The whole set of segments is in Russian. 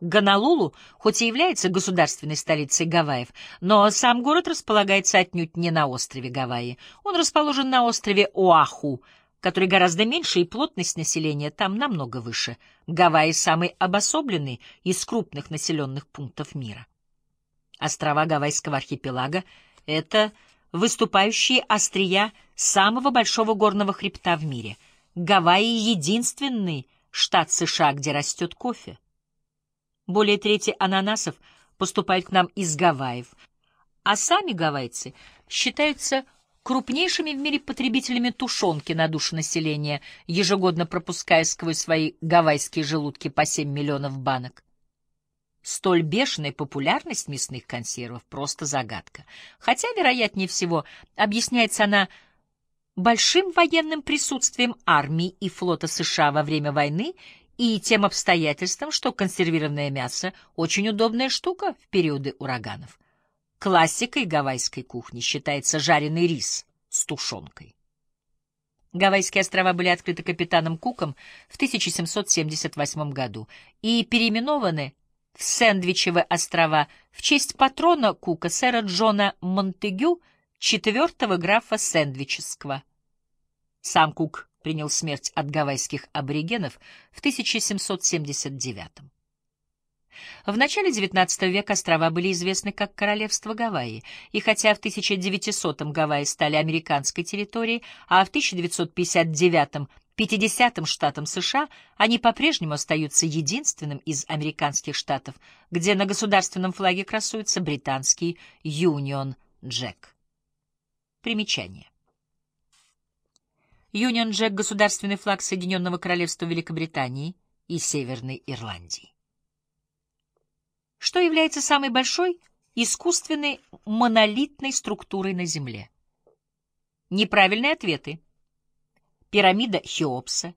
Гонолулу, хоть и является государственной столицей Гавайев, но сам город располагается отнюдь не на острове Гавайи. Он расположен на острове Оаху, который гораздо меньше, и плотность населения там намного выше. Гавайи — самый обособленный из крупных населенных пунктов мира. Острова Гавайского архипелага — это выступающие острия самого большого горного хребта в мире. Гавайи — единственный штат США, где растет кофе. Более трети ананасов поступают к нам из Гавайев, а сами гавайцы считаются крупнейшими в мире потребителями тушенки на душу населения, ежегодно пропуская сквозь свои гавайские желудки по 7 миллионов банок. Столь бешеная популярность мясных консервов — просто загадка. Хотя, вероятнее всего, объясняется она большим военным присутствием армии и флота США во время войны и тем обстоятельством, что консервированное мясо — очень удобная штука в периоды ураганов. Классикой гавайской кухни считается жареный рис с тушенкой. Гавайские острова были открыты капитаном Куком в 1778 году и переименованы в Сэндвичевы острова в честь патрона Кука, сэра Джона Монтегю, четвертого графа Сэндвического. Сам Кук принял смерть от гавайских аборигенов в 1779 В начале XIX века острова были известны как Королевство Гавайи, и хотя в 1900 Гавайи стали американской территорией, а в 1959 50-м штатом США, они по-прежнему остаются единственным из американских штатов, где на государственном флаге красуется британский Union Jack. Примечание. Юнион Джек — государственный флаг Соединенного Королевства Великобритании и Северной Ирландии. Что является самой большой искусственной монолитной структурой на Земле? Неправильные ответы. Пирамида Хеопса,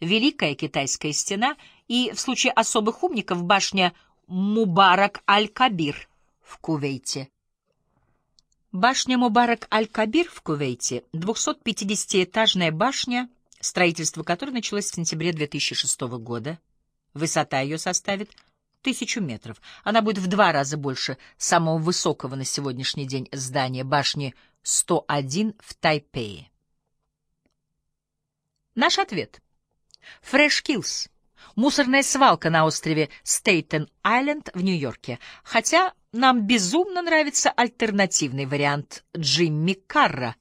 Великая Китайская стена и, в случае особых умников, башня Мубарак-аль-Кабир в Кувейте. Башня Мубарак-аль-Кабир в Кувейте — 250-этажная башня, строительство которой началось в сентябре 2006 года. Высота ее составит тысячу метров. Она будет в два раза больше самого высокого на сегодняшний день здания башни 101 в Тайпее. Наш ответ. Kills. Мусорная свалка на острове Стейтен-Айленд в Нью-Йорке. Хотя нам безумно нравится альтернативный вариант Джимми Карра.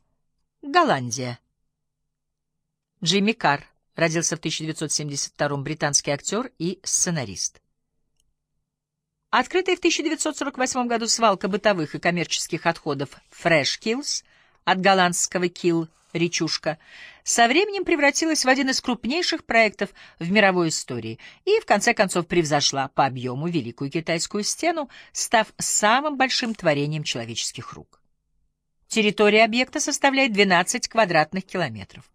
Голландия. Джимми Карр родился в 1972-м британский актер и сценарист. Открытая в 1948 году свалка бытовых и коммерческих отходов Fresh Kills от голландского Kill речушка, со временем превратилась в один из крупнейших проектов в мировой истории и, в конце концов, превзошла по объему Великую Китайскую стену, став самым большим творением человеческих рук. Территория объекта составляет 12 квадратных километров.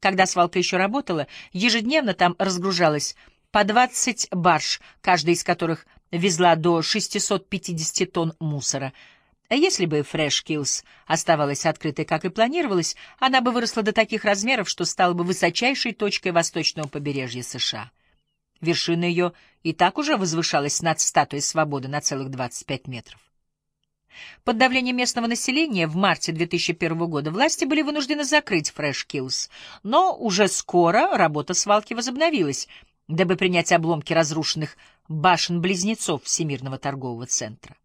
Когда свалка еще работала, ежедневно там разгружалось по 20 барж, каждая из которых везла до 650 тонн мусора — если бы Fresh Kills оставалась открытой, как и планировалось, она бы выросла до таких размеров, что стала бы высочайшей точкой восточного побережья США. Вершина ее и так уже возвышалась над статуей свободы на целых 25 метров. Под давлением местного населения в марте 2001 года власти были вынуждены закрыть Fresh Kills, но уже скоро работа свалки возобновилась, дабы принять обломки разрушенных башен-близнецов Всемирного торгового центра.